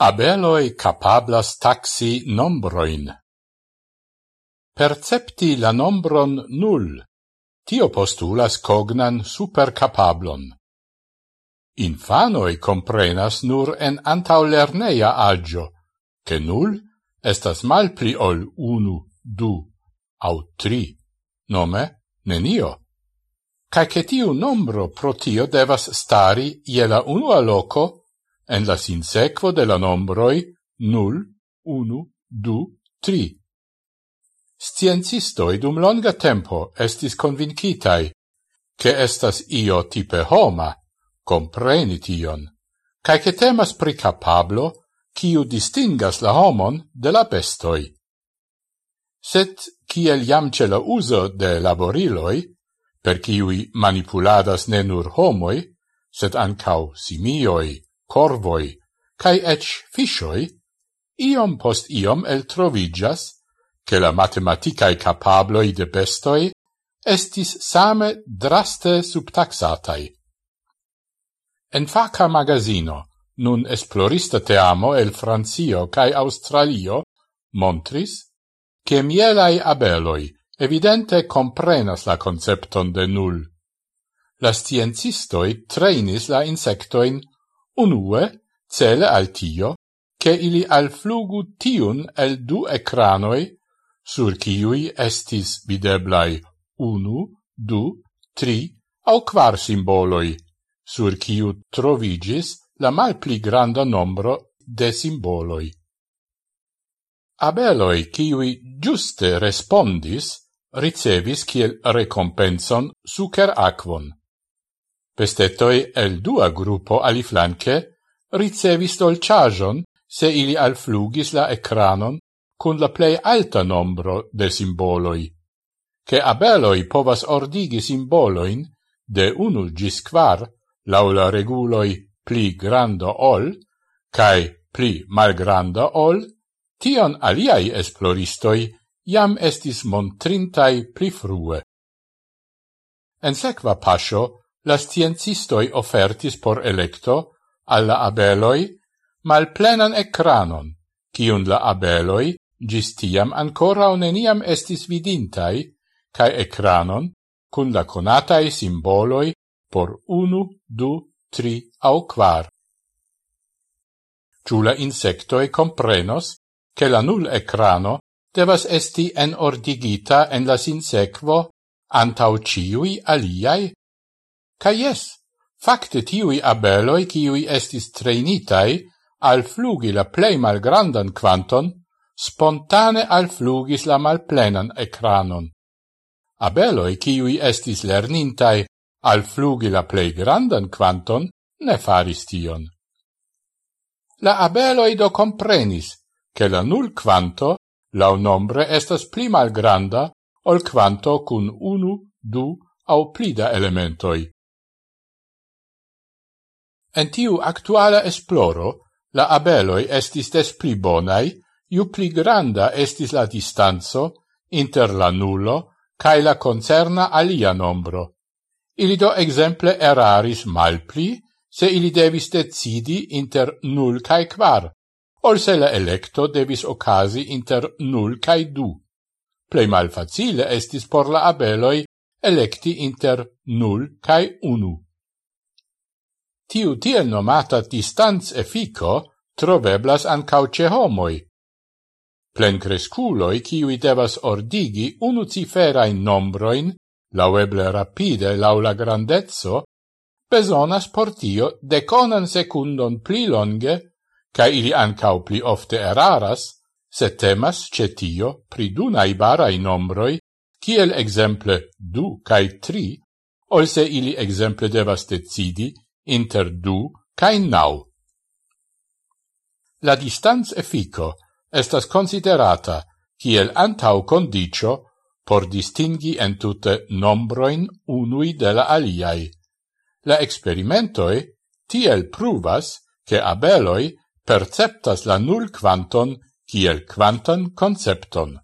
Abeloi capablas taxi nombroin. Percepti la nombron null, tio postulas cognan supercapablon. Infanoi comprenas nur en antaulerneia agio, che null estas mal pli ol unu, du, au tri, nome nenio. Ca che tiu nombro pro tio devas stari iela unua loco en la sinsequo de la nombroi nul, unu, du, tri. Sciencistoi dum longa tempo estis convincitai, che estas io tipe homa, compreni tion, cae che temas pri capablo, ciu distingas la homon de la bestoi. Set, ciel jam ce la uso de laboriloi, per ciui manipuladas ne nur homoi, set ancau simioi, corvoi, cae ec fishoi, iom post iom el trovigas, che la matematicae capabloi de bestoi estis same draste subtaxatai. En faca magazino, nun esplorista teamo el Francio cae Australio, montris, che mielai abeloi evidente comprenas la concepton de nul. La sciencistoi trainis la insectoin Unue, cele al tio, che ili alflugu tiun el du ecranoi, sur ciui estis videblai unu, du, tri au quar simboloi, sur ciu trovigis la mal pli granda nombro de simboloi. Abeloi, ciui giuste respondis, ricevis kiel recompenson sucer aquon. Pestetoi el dua gruppo aliflanque ricevis dolciagion se ili alflugis la ecranon cun la plei alta nombro de simboloi, che abeloi povas ordigi simboloin de unu gis quar laula reguloi pli granda ol, cae pli malgranda ol, tion aliai esploristoi jam estis montrintai pli frue. En sequa pascio la sciencistoi offertis por electo alla abeloi mal plenan ecranon, cion la abeloi gistiam ancora neniam estis vidintai, cae ecranon cun la conatai simboloi por unu, du, tri au quar. Ciula insectoi comprenos che la nul ecrano devas esti enordigita en la sinsequo antau ciui aliai Ca yes, facte tiui abeloi ciui estis treinitai al flugi la plei malgrandan quanton, spontane al flugis la malplenan ecranon. Abeloi ciui estis lernintai al flugi la plei grandan quanton, ne faris tion. La abeloi do comprenis che la nul quanto lau nombre estas pli malgranda ol quanto cun unu, du au plida elementoi. En tiu actuala esploro, la abeloi estis des pli bonai, ju pli granda estis la distanzo inter la nullo cae la concerna alia nombro. Ili do exemple eraris malpli, se ili devis decidi inter nul cae quar, ol se la electo devis ocasi inter nul cae du. Plei mal facile estis por la abeloi electi inter nul cae unu. Tiu tiel nomata distanz effico troveblas ancau ce homoi. Plencresculoi, kiui devas ordigi unu ciferain nombroin, laueble rapide laula grandezzo, besonas por tio deconan secundon pli longe, ca ili ancau pli ofte eraras, se temas cetio pri du naibarai nombroi, kiel exemple du cae tri, ol se ili exemple devas decidi inter du cae nau. La distanz effico estas considerata kiel antau condicio por distingi entute nombroin unui de la aliai. La experimentoi tiel pruvas che abeloi perceptas la nul quanton kiel quantan concepton.